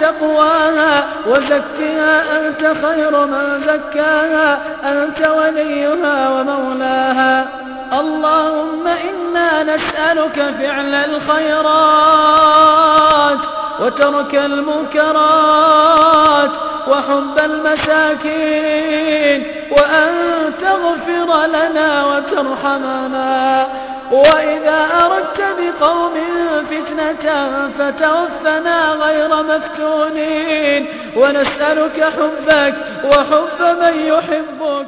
تقواها وزكها أنت خير من زكاها أنت وليها ومولاها. اللهم إنا نسألك فعل الخيرات وترك المنكرات وحب المساكين وأن تغفر لنا وترحمنا. وإذا أردت بقوم فتنة فتوفنا مفتونين ونسألك حبك وحب من يحبك